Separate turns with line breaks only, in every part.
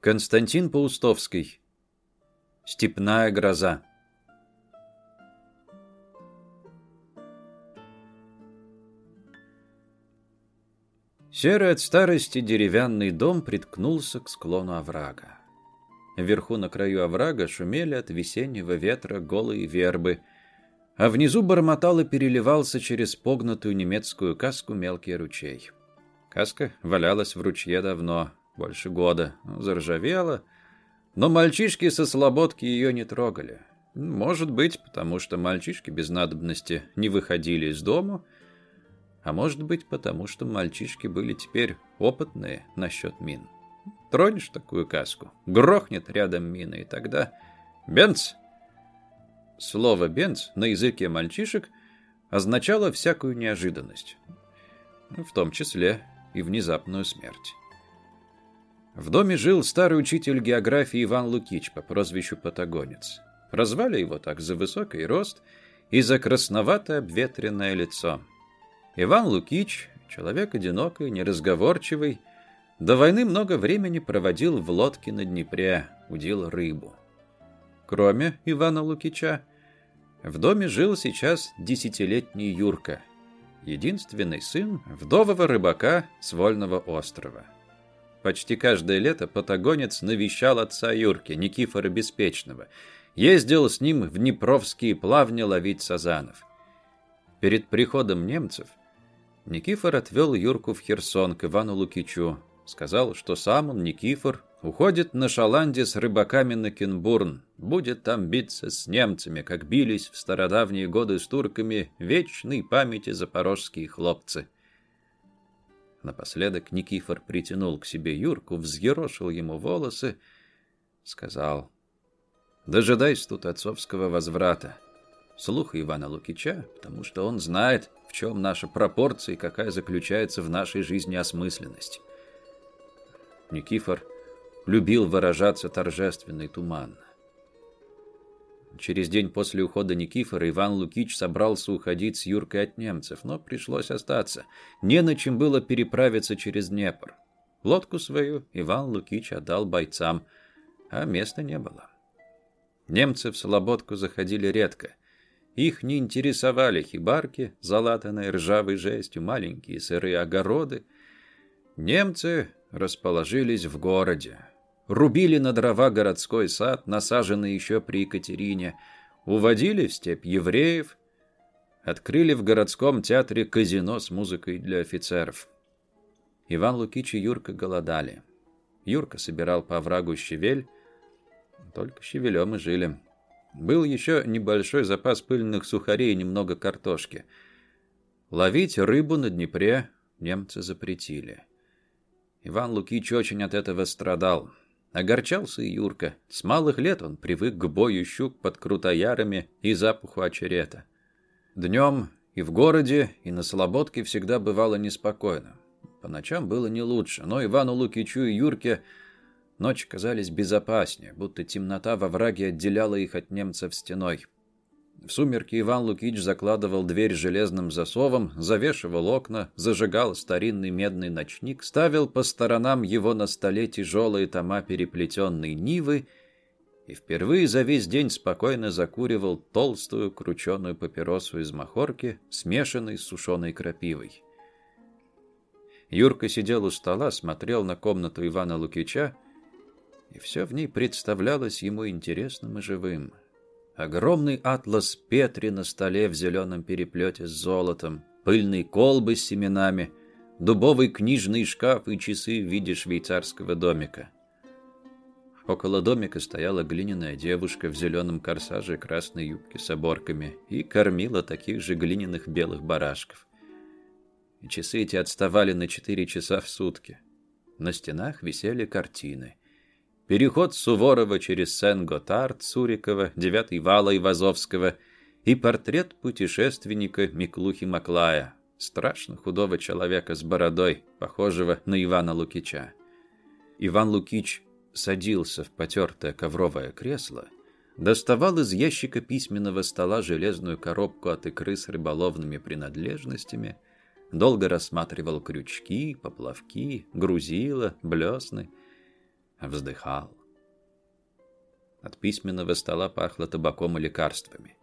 Константин Паустовский. Степная гроза. Серый от старости деревянный дом приткнулся к склону оврага. Вверху на краю оврага шумели от весеннего ветра голые вербы, а внизу бормотало и переливался через погнутую немецкую каску мелкий ручей. Каска валялась в ручье давно, больше года, заржавела, но мальчишки со слободки ее не трогали. Может быть, потому что мальчишки без надобности не выходили из дома, а может быть, потому что мальчишки были теперь опытные насчет мин. Тронешь такую каску, грохнет рядом мина, и тогда... Бенц! Слово «бенц» на языке мальчишек означало всякую неожиданность, в том числе и внезапную смерть. В доме жил старый учитель географии Иван Лукич по прозвищу Патагонец. Прозвали его так за высокий рост и за красноватое обветренное лицо. Иван Лукич, человек одинокий, неразговорчивый, до войны много времени проводил в лодке на Днепре, удил рыбу. Кроме Ивана Лукича, в доме жил сейчас десятилетний Юрка, единственный сын вдового рыбака с Вольного острова – Почти каждое лето патагонец навещал отца Юрки, Никифора Беспечного. Ездил с ним в Днепровские плавни ловить сазанов. Перед приходом немцев Никифор отвел Юрку в Херсон к Ивану Лукичу. Сказал, что сам он, Никифор, уходит на Шаланде с рыбаками на Кенбурн. Будет там биться с немцами, как бились в стародавние годы с турками вечной памяти запорожские хлопцы. Напоследок Никифор притянул к себе Юрку, взъерошил ему волосы, сказал «Дожидайся тут отцовского возврата. Слуха Ивана Лукича, потому что он знает, в чем наша пропорция и какая заключается в нашей жизни осмысленность». Никифор любил выражаться торжественно туманно. Через день после ухода Никифора Иван Лукич собрался уходить с Юркой от немцев, но пришлось остаться. Не на чем было переправиться через Днепр. Лодку свою Иван Лукич отдал бойцам, а места не было. Немцы в Слободку заходили редко. Их не интересовали хибарки, залатанные ржавой жестью, маленькие сырые огороды. Немцы расположились в городе, рубили на дрова городской сад, насаженный еще при Екатерине, уводили в степь евреев, открыли в городском театре казино с музыкой для офицеров. Иван Лукич и Юрка голодали. Юрка собирал по врагу щевель, только щевелем и жили. Был еще небольшой запас пыльных сухарей и немного картошки. Ловить рыбу на Днепре немцы запретили. Иван Лукич очень от этого страдал огорчался Юрка. С малых лет он привык к бою щук под крутоярами и запаху очерета. Днем и в городе, и на Слободке всегда бывало неспокойно. По ночам было не лучше, но Ивану Лукичу и Юрке ночи казались безопаснее, будто темнота во враге отделяла их от немцев стеной. В сумерки Иван Лукич закладывал дверь железным засовом, завешивал окна, зажигал старинный медный ночник, ставил по сторонам его на столе тяжелые тома переплетенной нивы и впервые за весь день спокойно закуривал толстую крученую папиросу из махорки, смешанной с сушеной крапивой. Юрка сидел у стола, смотрел на комнату Ивана Лукича, и все в ней представлялось ему интересным и живым – Огромный атлас Петри на столе в зеленом переплете с золотом, пыльные колбы с семенами, дубовый книжный шкаф и часы в виде швейцарского домика. Около домика стояла глиняная девушка в зеленом корсаже и красной юбке с оборками и кормила таких же глиняных белых барашков. И часы эти отставали на четыре часа в сутки. На стенах висели картины. Переход Суворова через Сен-Готард, Сурикова, Девятый Вала Ивазовского и портрет путешественника Миклухи Маклая, страшно худого человека с бородой, похожего на Ивана Лукича. Иван Лукич садился в потертое ковровое кресло, доставал из ящика письменного стола железную коробку от икры с рыболовными принадлежностями, долго рассматривал крючки, поплавки, грузила, блесны — Вздыхал. От письменного стола пахло табаком и лекарствами.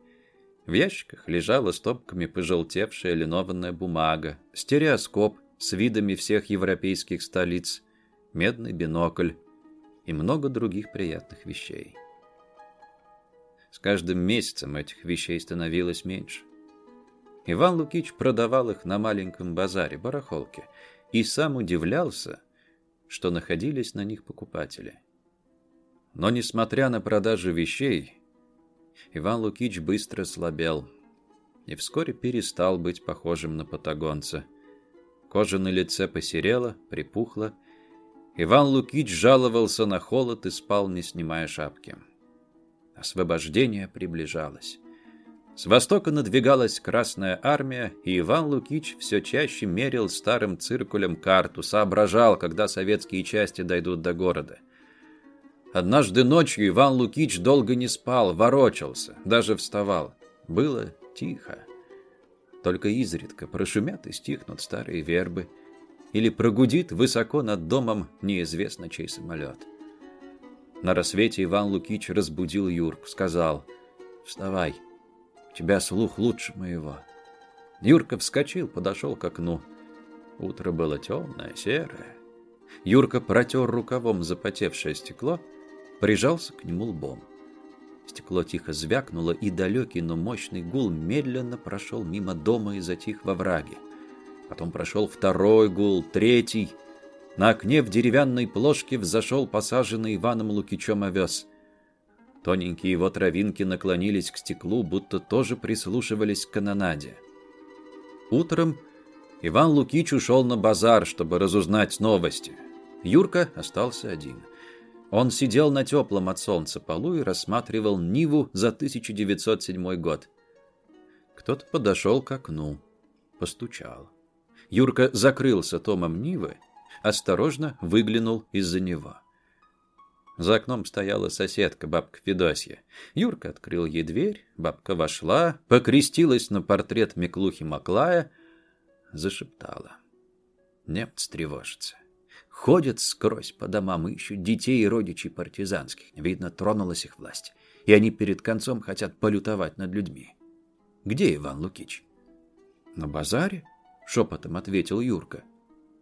В ящиках лежала стопками пожелтевшая линованная бумага, стереоскоп с видами всех европейских столиц, медный бинокль и много других приятных вещей. С каждым месяцем этих вещей становилось меньше. Иван Лукич продавал их на маленьком базаре барахолке и сам удивлялся, что находились на них покупатели. Но, несмотря на продажу вещей, Иван Лукич быстро слабел и вскоре перестал быть похожим на патагонца. Кожа на лице посерела, припухла. Иван Лукич жаловался на холод и спал, не снимая шапки. Освобождение приближалось. С востока надвигалась Красная Армия, и Иван Лукич все чаще мерил старым циркулем карту, соображал, когда советские части дойдут до города. Однажды ночью Иван Лукич долго не спал, ворочался, даже вставал. Было тихо. Только изредка прошумят и стихнут старые вербы. Или прогудит высоко над домом неизвестно чей самолет. На рассвете Иван Лукич разбудил Юрку, сказал «Вставай» тебя слух лучше моего. Юрка вскочил, подошел к окну. Утро было темное, серое. Юрка протер рукавом запотевшее стекло, прижался к нему лбом. Стекло тихо звякнуло, и далекий, но мощный гул медленно прошел мимо дома и затих во враге. Потом прошел второй гул, третий. На окне в деревянной плошке взошел посаженный Иваном Лукичем овес — Тоненькие его травинки наклонились к стеклу, будто тоже прислушивались к канонаде. Утром Иван Лукич ушел на базар, чтобы разузнать новости. Юрка остался один. Он сидел на теплом от солнца полу и рассматривал Ниву за 1907 год. Кто-то подошел к окну, постучал. Юрка закрылся томом Нивы, осторожно выглянул из-за него. За окном стояла соседка, бабка Федосья. Юрка открыл ей дверь, бабка вошла, покрестилась на портрет Миклухи Маклая, зашептала. Немц тревожится. Ходят скрозь по домам, ищут детей и родичей партизанских. Видно, тронулась их власть. И они перед концом хотят полютовать над людьми. Где Иван Лукич? На базаре? Шепотом ответил Юрка.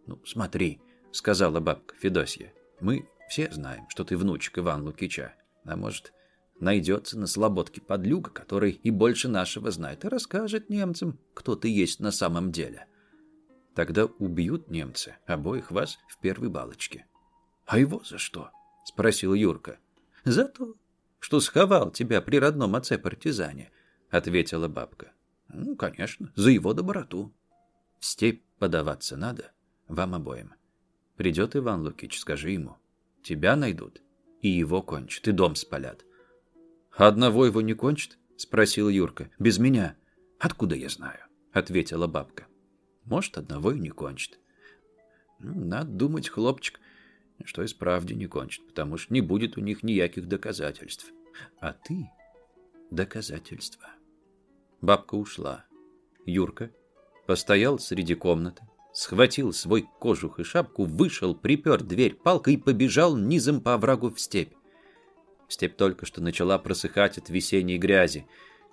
Ну, смотри, сказала бабка Федосья. Мы все знаем, что ты внучек Иван Лукича. А может, найдется на слободке подлюга, который и больше нашего знает, и расскажет немцам, кто ты есть на самом деле. Тогда убьют немцы обоих вас в первой балочке. А его за что? — спросил Юрка. — За то, что сховал тебя при родном отце-партизане, — ответила бабка. — Ну, конечно, за его доброту. — В степь подаваться надо вам обоим. Придет Иван Лукич, скажи ему. — тебя найдут, и его кончат, ты дом спалят. «Одного его не кончат?» — спросил Юрка. «Без меня». «Откуда я знаю?» — ответила бабка. «Может, одного и не кончит». «Надо думать, хлопчик, что и справде не кончит, потому что не будет у них никаких доказательств. А ты — доказательства». Бабка ушла. Юрка постоял среди комнаты, схватил свой кожух и шапку, вышел, припер дверь палкой и побежал низом по оврагу в степь. Степь только что начала просыхать от весенней грязи.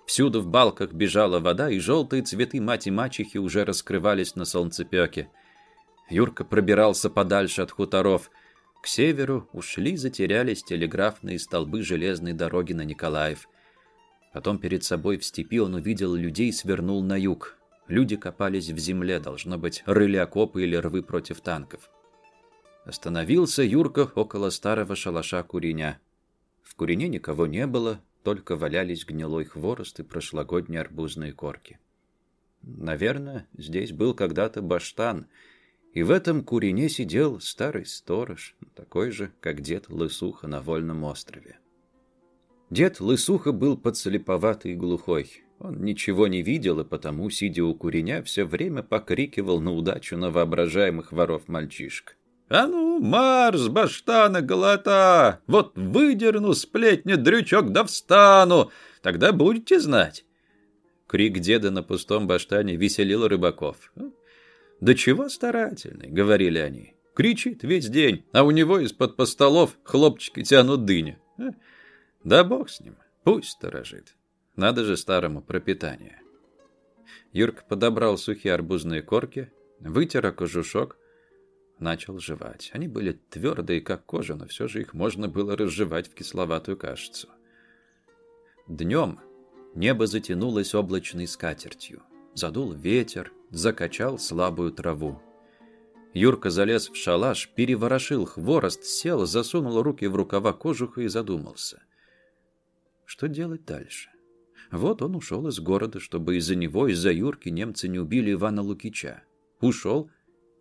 Всюду в балках бежала вода, и желтые цветы мати-мачехи уже раскрывались на солнцепеке. Юрка пробирался подальше от хуторов. К северу ушли, затерялись телеграфные столбы железной дороги на Николаев. Потом перед собой в степи он увидел людей и свернул на юг. Люди копались в земле, должно быть, рыли окопы или рвы против танков. Остановился Юрка около старого шалаша куреня. В курине никого не было, только валялись гнилой хворост и прошлогодние арбузные корки. Наверное, здесь был когда-то баштан, и в этом курине сидел старый сторож, такой же, как дед Лысуха на Вольном острове. Дед Лысуха был подслеповатый и глухой. Он ничего не видел и потому, сидя у куреня, все время покрикивал на удачу на воображаемых воров мальчишек. «А ну, Марс, баштана, голота! Вот выдерну сплетни, дрючок, да встану! Тогда будете знать!» Крик деда на пустом баштане веселил рыбаков. «Да чего старательный!» — говорили они. «Кричит весь день, а у него из-под постолов хлопчики тянут дыню. Да бог с ним, пусть сторожит!» Надо же старому пропитание. Юрк подобрал сухие арбузные корки, вытер кожушок, начал жевать. Они были твердые, как кожа, но все же их можно было разжевать в кисловатую кашицу. Днем небо затянулось облачной скатертью. Задул ветер, закачал слабую траву. Юрка залез в шалаш, переворошил хворост, сел, засунул руки в рукава кожуха и задумался. Что делать дальше? Вот он ушел из города, чтобы из-за него, из-за Юрки немцы не убили Ивана Лукича. Ушел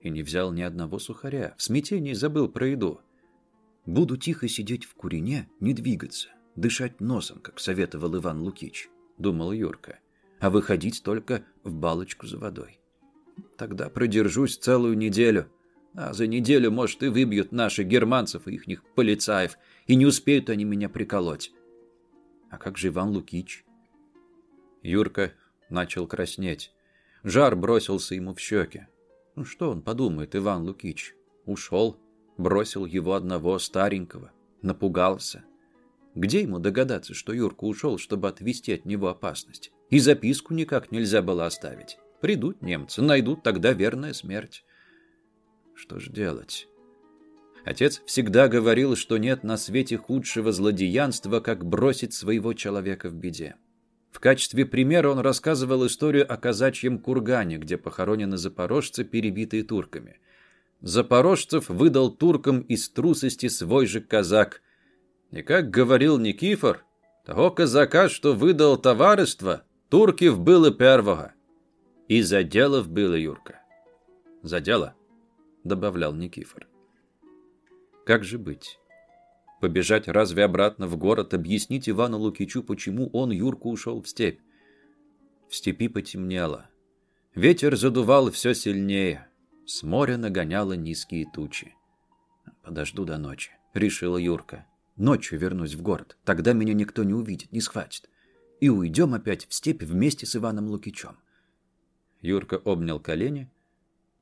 и не взял ни одного сухаря. В смятении забыл про еду. Буду тихо сидеть в курине, не двигаться, дышать носом, как советовал Иван Лукич, думал Юрка, а выходить только в балочку за водой. Тогда продержусь целую неделю, а за неделю, может, и выбьют наши германцев и ихних полицаев, и не успеют они меня приколоть. А как же Иван Лукич? Юрка начал краснеть. Жар бросился ему в щеки. Ну что он подумает, Иван Лукич? Ушел, бросил его одного старенького, напугался. Где ему догадаться, что Юрка ушел, чтобы отвести от него опасность? И записку никак нельзя было оставить. Придут немцы, найдут тогда верная смерть. Что ж делать? Отец всегда говорил, что нет на свете худшего злодеянства, как бросить своего человека в беде. В качестве примера он рассказывал историю о казачьем кургане, где похоронены запорожцы, перебитые турками. Запорожцев выдал туркам из трусости свой же казак. И как говорил Никифор, того казака, что выдал товарищество, турків было первого. И за дело вбили Юрка. За дело, добавлял Никифор. Как же быть? Побежать разве обратно в город, объяснить Ивану Лукичу, почему он, Юрку, ушел в степь? В степи потемнело. Ветер задувал все сильнее. С моря нагоняло низкие тучи. «Подожду до ночи», — решила Юрка. «Ночью вернусь в город. Тогда меня никто не увидит, не схватит. И уйдем опять в степь вместе с Иваном Лукичем». Юрка обнял колени,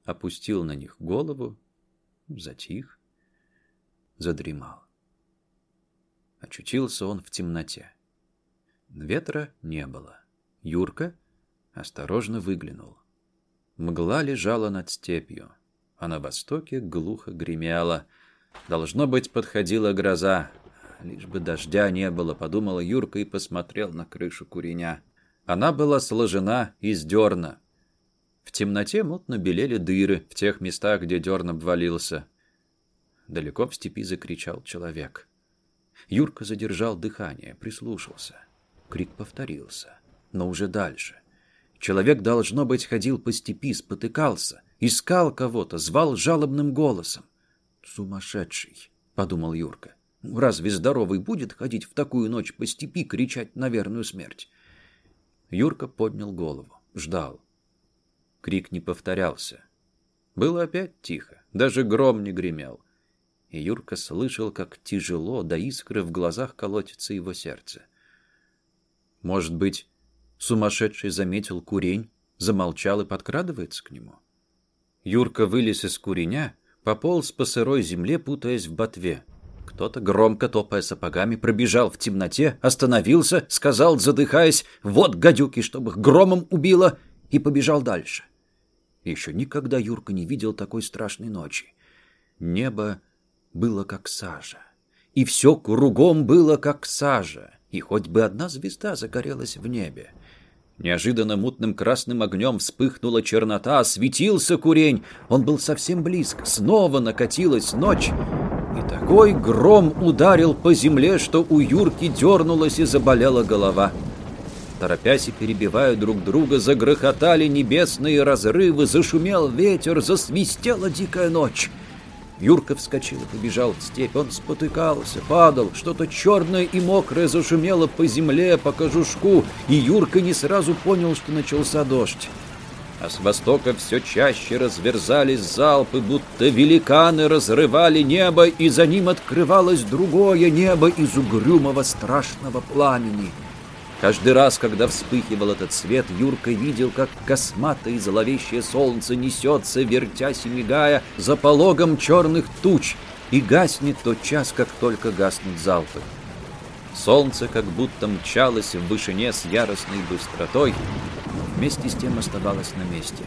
опустил на них голову, затих, задремал. Очутился он в темноте. Ветра не было. Юрка осторожно выглянул. Мгла лежала над степью, а на востоке глухо гремела. Должно быть, подходила гроза. Лишь бы дождя не было, подумала Юрка и посмотрел на крышу куреня. Она была сложена из дерна. В темноте мутно белели дыры в тех местах, где дерн обвалился. Далеко в степи закричал человек — Юрка задержал дыхание, прислушался. Крик повторился, но уже дальше. Человек, должно быть, ходил по степи, спотыкался, искал кого-то, звал жалобным голосом. «Сумасшедший», — подумал Юрка. «Разве здоровый будет ходить в такую ночь по степи, кричать на верную смерть?» Юрка поднял голову, ждал. Крик не повторялся. Было опять тихо, даже гром не гремел — Юрка слышал, как тяжело до искры в глазах колотится его сердце. Может быть, сумасшедший заметил курень, замолчал и подкрадывается к нему? Юрка вылез из куреня, пополз по сырой земле, путаясь в ботве. Кто-то, громко топая сапогами, пробежал в темноте, остановился, сказал, задыхаясь, «Вот гадюки, чтобы их громом убило!» и побежал дальше. Еще никогда Юрка не видел такой страшной ночи. Небо было как сажа, и все кругом было как сажа, и хоть бы одна звезда загорелась в небе. Неожиданно мутным красным огнем вспыхнула чернота, осветился курень, он был совсем близко, снова накатилась ночь, и такой гром ударил по земле, что у Юрки дернулась и заболела голова. Торопясь и перебивая друг друга, загрохотали небесные разрывы, зашумел ветер, засвистела дикая ночь. Юрка вскочил и побежал в степь. Он спотыкался, падал. Что-то черное и мокрое зашумело по земле, по кожушку. И Юрка не сразу понял, что начался дождь. А с востока все чаще разверзались залпы, будто великаны разрывали небо, и за ним открывалось другое небо из угрюмого страшного пламени — Каждый раз, когда вспыхивал этот свет, Юрка видел, как косматое зловещее солнце несется, вертясь и мигая, за пологом черных туч, и гаснет тот час, как только гаснут залпы. Солнце как будто мчалось в вышине с яростной быстротой, вместе с тем оставалось на месте.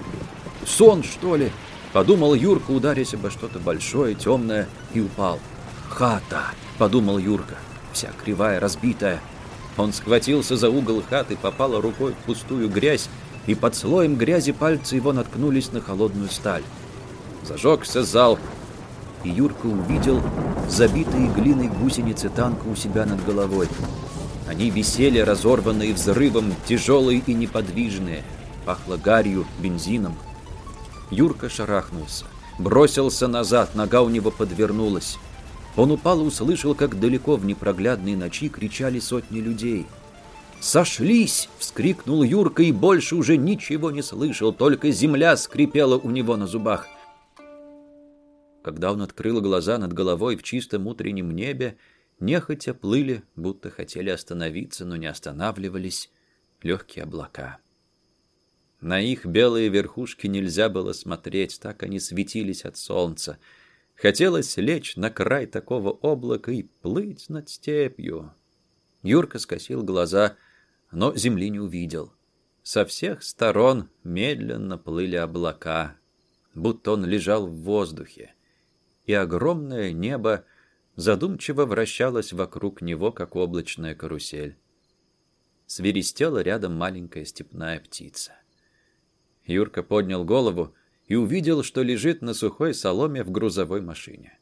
«Сон, что ли?» — подумал Юрка, ударясь обо что-то большое, темное, и упал. «Хата!» — подумал Юрка, вся кривая, разбитая — он схватился за угол хаты, попала рукой в пустую грязь, и под слоем грязи пальцы его наткнулись на холодную сталь. Зажегся зал, и Юрка увидел забитые глиной гусеницы танка у себя над головой. Они висели, разорванные взрывом, тяжелые и неподвижные. Пахло гарью, бензином. Юрка шарахнулся. Бросился назад, нога у него подвернулась. Он упал и услышал, как далеко в непроглядной ночи кричали сотни людей. «Сошлись!» — вскрикнул Юрка и больше уже ничего не слышал, только земля скрипела у него на зубах. Когда он открыл глаза над головой в чистом утреннем небе, нехотя плыли, будто хотели остановиться, но не останавливались, легкие облака. На их белые верхушки нельзя было смотреть, так они светились от солнца — Хотелось лечь на край такого облака и плыть над степью. Юрка скосил глаза, но земли не увидел. Со всех сторон медленно плыли облака, будто он лежал в воздухе, и огромное небо задумчиво вращалось вокруг него, как облачная карусель. Свиристела рядом маленькая степная птица. Юрка поднял голову, и увидел, что лежит на сухой соломе в грузовой машине.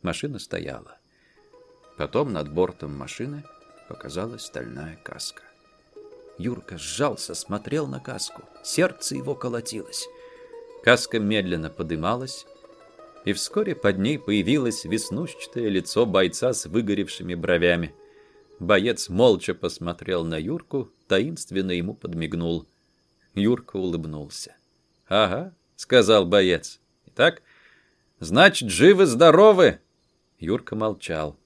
Машина стояла. Потом над бортом машины показалась стальная каска. Юрка сжался, смотрел на каску. Сердце его колотилось. Каска медленно подымалась, и вскоре под ней появилось веснушчатое лицо бойца с выгоревшими бровями. Боец молча посмотрел на Юрку, таинственно ему подмигнул. Юрка улыбнулся. «Ага, сказал боец. Итак, значит, живы-здоровы. Юрка молчал.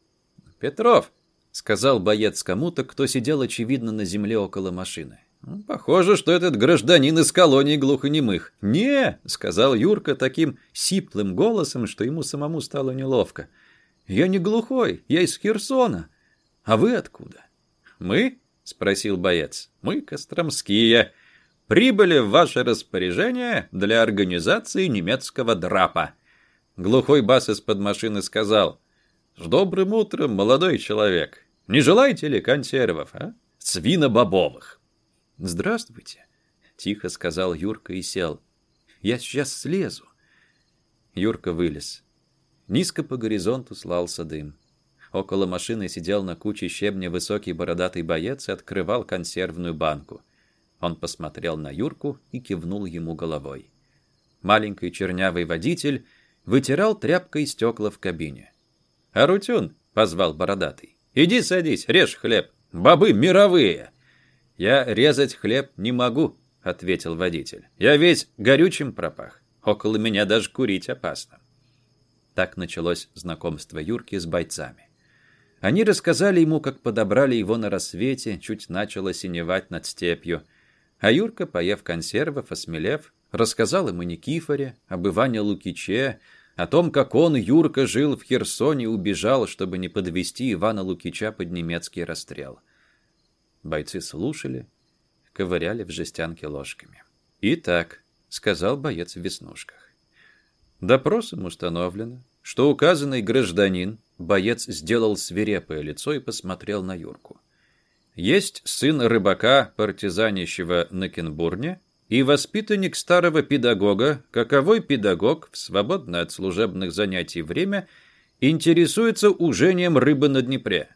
Петров, сказал боец кому-то, кто сидел, очевидно, на земле около машины. Ну, похоже, что этот гражданин из колонии глухонемых. Не, сказал Юрка таким сиплым голосом, что ему самому стало неловко. Я не глухой, я из Херсона. А вы откуда? Мы? спросил боец. Мы костромские. Прибыли в ваше распоряжение для организации немецкого драпа». Глухой бас из-под машины сказал. «С добрым утром, молодой человек. Не желаете ли консервов, а? Свино бобовых?" «Здравствуйте», — тихо сказал Юрка и сел. «Я сейчас слезу». Юрка вылез. Низко по горизонту слался дым. Около машины сидел на куче щебня высокий бородатый боец и открывал консервную банку — он посмотрел на Юрку и кивнул ему головой. Маленький чернявый водитель вытирал тряпкой стекла в кабине. «Арутюн!» — позвал бородатый. «Иди садись, режь хлеб! Бобы мировые!» «Я резать хлеб не могу», — ответил водитель. «Я весь горючим пропах. Около меня даже курить опасно». Так началось знакомство Юрки с бойцами. Они рассказали ему, как подобрали его на рассвете, чуть начало синевать над степью, Аюрка, поев консервов и смелев, рассказал ему о Никифоре, об Иване Лукиче, о том, как он, Юрка, жил в Херсоне и убежал, чтобы не подвести Ивана Лукича под немецкий расстрел. Бойцы слушали, ковыряли в жестянке ложками. «Итак», — сказал боец в веснушках, — «допросом установлено, что указанный гражданин, боец сделал свирепое лицо и посмотрел на Юрку есть сын рыбака, партизанящего на Кенбурне, и воспитанник старого педагога, каковой педагог в свободное от служебных занятий время интересуется ужением рыбы на Днепре.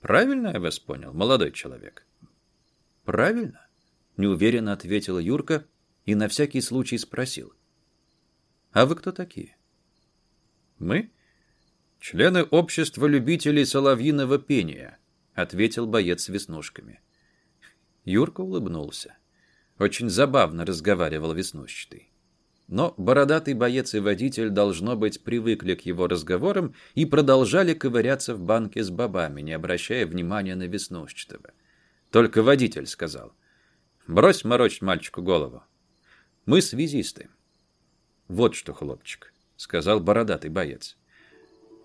Правильно я вас понял, молодой человек? Правильно, неуверенно ответила Юрка и на всякий случай спросил. А вы кто такие? Мы? Члены общества любителей соловьиного пения – ответил боец с веснушками. Юрка улыбнулся. Очень забавно разговаривал веснушчатый. Но бородатый боец и водитель, должно быть, привыкли к его разговорам и продолжали ковыряться в банке с бобами, не обращая внимания на веснушчатого. Только водитель сказал. «Брось морочь мальчику голову. Мы связисты». «Вот что, хлопчик», — сказал бородатый боец.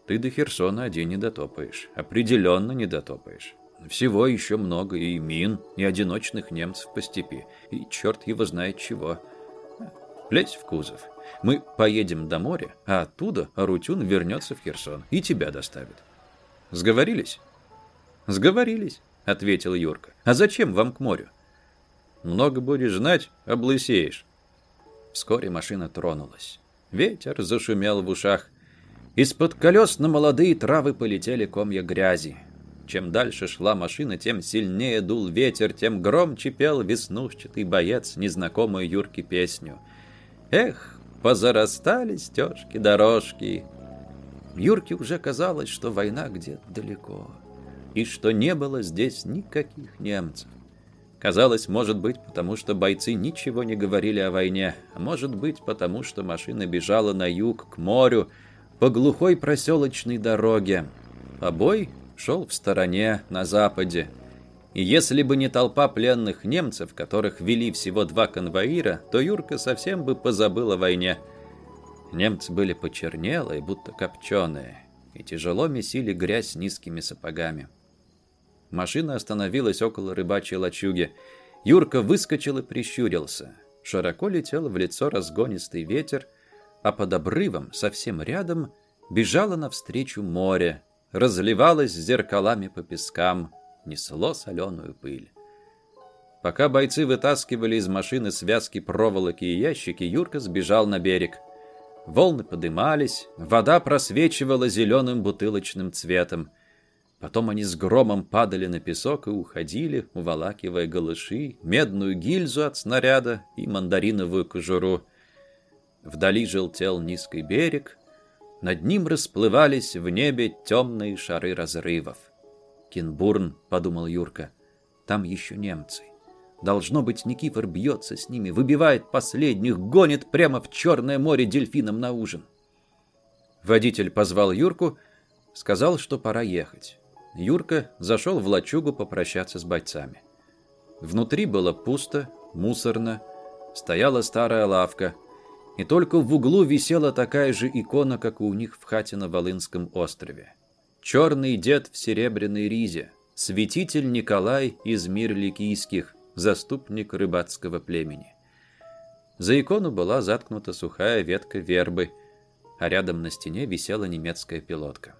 Ты до Херсона один не дотопаешь. А определенно не дотопаешь. Всего еще много и мин, и одиночных немцев по степи, и черт его знает чего. Лезь в кузов. Мы поедем до моря, а оттуда Рутюн вернется в Херсон и тебя доставит. Сговорились? Сговорились, ответил Юрка. А зачем вам к морю? Много будешь знать, облысеешь. Вскоре машина тронулась. Ветер зашумел в ушах. Из-под колес на молодые травы полетели комья грязи. Чем дальше шла машина, тем сильнее дул ветер, тем громче пел веснушчатый боец незнакомую Юрке песню. Эх, позарастали стежки, дорожки. Юрке уже казалось, что война где-то далеко, и что не было здесь никаких немцев. Казалось, может быть, потому что бойцы ничего не говорили о войне, а может быть, потому что машина бежала на юг, к морю, по глухой проселочной дороге, а бой шел в стороне, на западе. И если бы не толпа пленных немцев, которых вели всего два конвоира, то Юрка совсем бы позабыл о войне. Немцы были почернелые, будто копченые, и тяжело месили грязь низкими сапогами. Машина остановилась около рыбачьей лачуги. Юрка выскочил и прищурился. Широко летел в лицо разгонистый ветер, а под обрывом, совсем рядом, бежало навстречу море, разливалось зеркалами по пескам, несло соленую пыль. Пока бойцы вытаскивали из машины связки проволоки и ящики, Юрка сбежал на берег. Волны подымались, вода просвечивала зеленым бутылочным цветом. Потом они с громом падали на песок и уходили, уволакивая галыши, медную гильзу от снаряда и мандариновую кожуру — Вдали желтел низкий берег, над ним расплывались в небе темные шары разрывов. Кинбурн, — подумал Юрка, — «там еще немцы». Должно быть, Никифор бьется с ними, выбивает последних, гонит прямо в Черное море дельфином на ужин. Водитель позвал Юрку, сказал, что пора ехать. Юрка зашел в лачугу попрощаться с бойцами. Внутри было пусто, мусорно, стояла старая лавка — и только в углу висела такая же икона, как и у них в хате на Волынском острове. Черный дед в серебряной ризе, святитель Николай из мир Ликийских, заступник рыбацкого племени. За икону была заткнута сухая ветка вербы, а рядом на стене висела немецкая пилотка.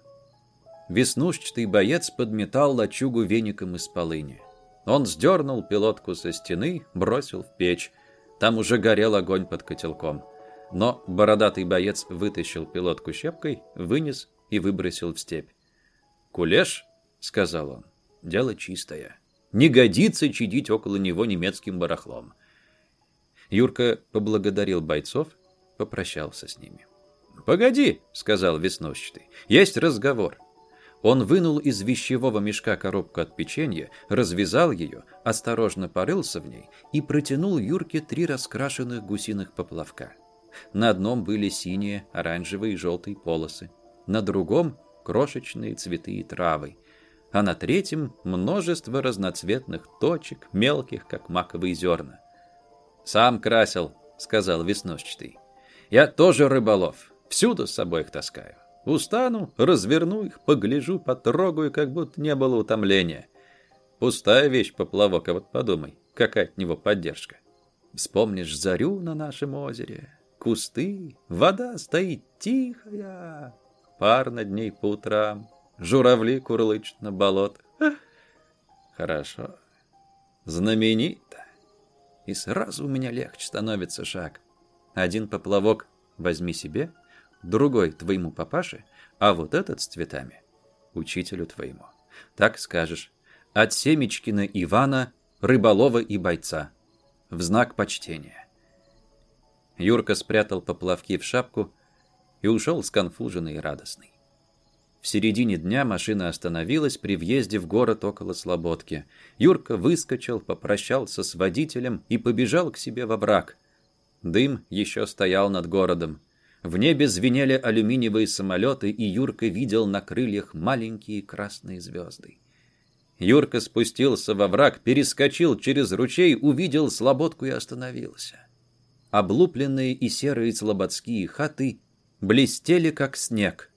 Веснушчатый боец подметал лачугу веником из полыни. Он сдернул пилотку со стены, бросил в печь. Там уже горел огонь под котелком. Но бородатый боец вытащил пилотку щепкой, вынес и выбросил в степь. «Кулеш», — сказал он, — «дело чистое. Не годится чадить около него немецким барахлом». Юрка поблагодарил бойцов, попрощался с ними. «Погоди», — сказал веснущатый, — «есть разговор». Он вынул из вещевого мешка коробку от печенья, развязал ее, осторожно порылся в ней и протянул Юрке три раскрашенных гусиных поплавка. На одном были синие, оранжевые и желтые полосы. На другом – крошечные цветы и травы. А на третьем – множество разноцветных точек, мелких, как маковые зерна. «Сам красил», – сказал веснушчатый. «Я тоже рыболов. Всюду с собой их таскаю. Устану, разверну их, погляжу, потрогаю, как будто не было утомления. Пустая вещь поплавок, а вот подумай, какая от него поддержка. Вспомнишь зарю на нашем озере, кусты, вода стоит тихая. Пар на дней по утрам, журавли курлычат на болотах. Хорошо, знаменито. И сразу у меня легче становится шаг. Один поплавок возьми себе, другой твоему папаше, а вот этот с цветами учителю твоему. Так скажешь, от Семечкина Ивана, рыболова и бойца, в знак почтения. Юрка спрятал поплавки в шапку и ушел сконфуженный и радостный. В середине дня машина остановилась при въезде в город около Слободки. Юрка выскочил, попрощался с водителем и побежал к себе во враг. Дым еще стоял над городом. В небе звенели алюминиевые самолеты, и Юрка видел на крыльях маленькие красные звезды. Юрка спустился во враг, перескочил через ручей, увидел слободку и остановился облупленные и серые слободские хаты блестели, как снег.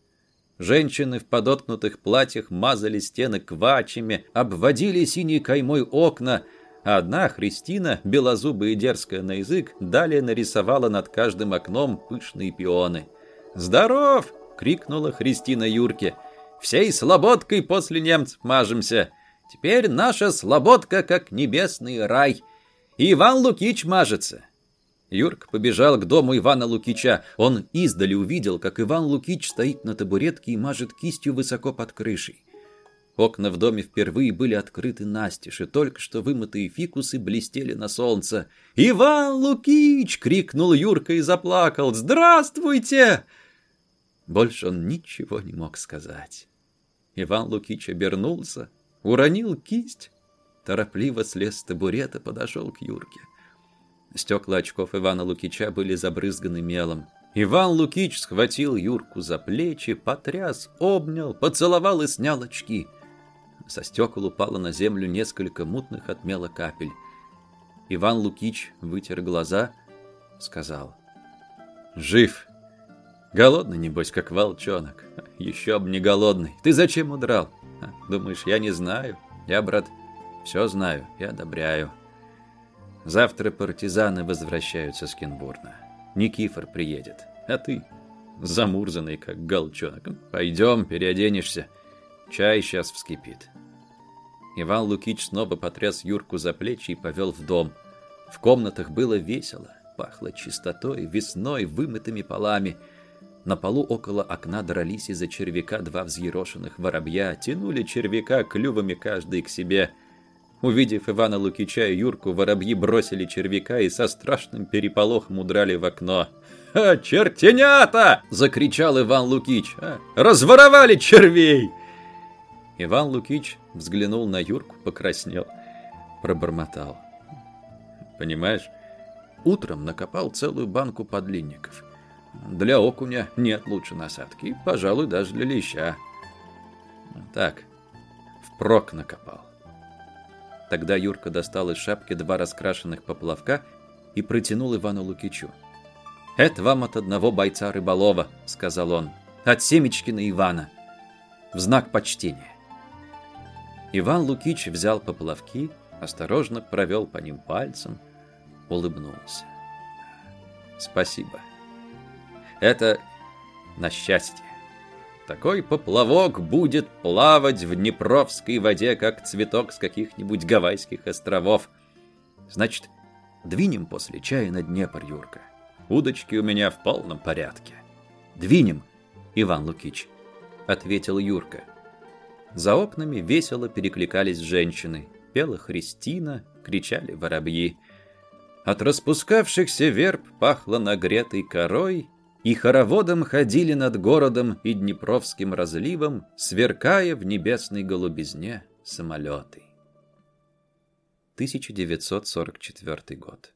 Женщины в подоткнутых платьях мазали стены квачами, обводили синей каймой окна, а одна Христина, белозубая и дерзкая на язык, далее нарисовала над каждым окном пышные пионы. «Здоров!» — крикнула Христина Юрке. «Всей слободкой после немцев мажемся! Теперь наша слободка, как небесный рай! Иван Лукич мажется!» Юрк побежал к дому Ивана Лукича. Он издали увидел, как Иван Лукич стоит на табуретке и мажет кистью высоко под крышей. Окна в доме впервые были открыты настежь, и только что вымытые фикусы блестели на солнце. «Иван Лукич!» — крикнул Юрка и заплакал. «Здравствуйте!» Больше он ничего не мог сказать. Иван Лукич обернулся, уронил кисть, торопливо слез с табурета, подошел к Юрке. Стекла очков Ивана Лукича были забрызганы мелом. Иван Лукич схватил Юрку за плечи, потряс, обнял, поцеловал и снял очки. Со стекол упало на землю несколько мутных от мела капель. Иван Лукич вытер глаза, сказал. «Жив! Голодный, небось, как волчонок. Еще бы не голодный. Ты зачем удрал? Думаешь, я не знаю? Я, брат, все знаю и одобряю». Завтра партизаны возвращаются с Кенбурна. Никифор приедет. А ты, замурзанный как галчонок, пойдем, переоденешься. Чай сейчас вскипит. Иван Лукич снова потряс Юрку за плечи и повел в дом. В комнатах было весело. Пахло чистотой, весной, вымытыми полами. На полу около окна дрались из-за червяка два взъерошенных воробья, тянули червяка клювами каждый к себе – Увидев Ивана Лукича и Юрку, воробьи бросили червяка и со страшным переполохом удрали в окно. «Ха, чертенята!» – закричал Иван Лукич. «А, «Разворовали червей!» Иван Лукич взглянул на Юрку, покраснел, пробормотал. «Понимаешь, утром накопал целую банку подлинников. Для окуня нет лучше насадки, пожалуй, даже для леща. Так, впрок накопал. Тогда Юрка достал из шапки два раскрашенных поплавка и протянул Ивану Лукичу. «Это вам от одного бойца рыболова», — сказал он, — «от Семечкина Ивана, в знак почтения». Иван Лукич взял поплавки, осторожно провел по ним пальцем, улыбнулся. «Спасибо. Это на счастье». Такой поплавок будет плавать в Днепровской воде, как цветок с каких-нибудь Гавайских островов. Значит, двинем после чая на дне парюрка. Удочки у меня в полном порядке. Двинем, Иван Лукич, ответил Юрка. За окнами весело перекликались женщины. Пела Христина, кричали воробьи. От распускавшихся верб пахло нагретой корой и хороводом ходили над городом и Днепровским разливом, сверкая в небесной голубизне самолеты. 1944 год.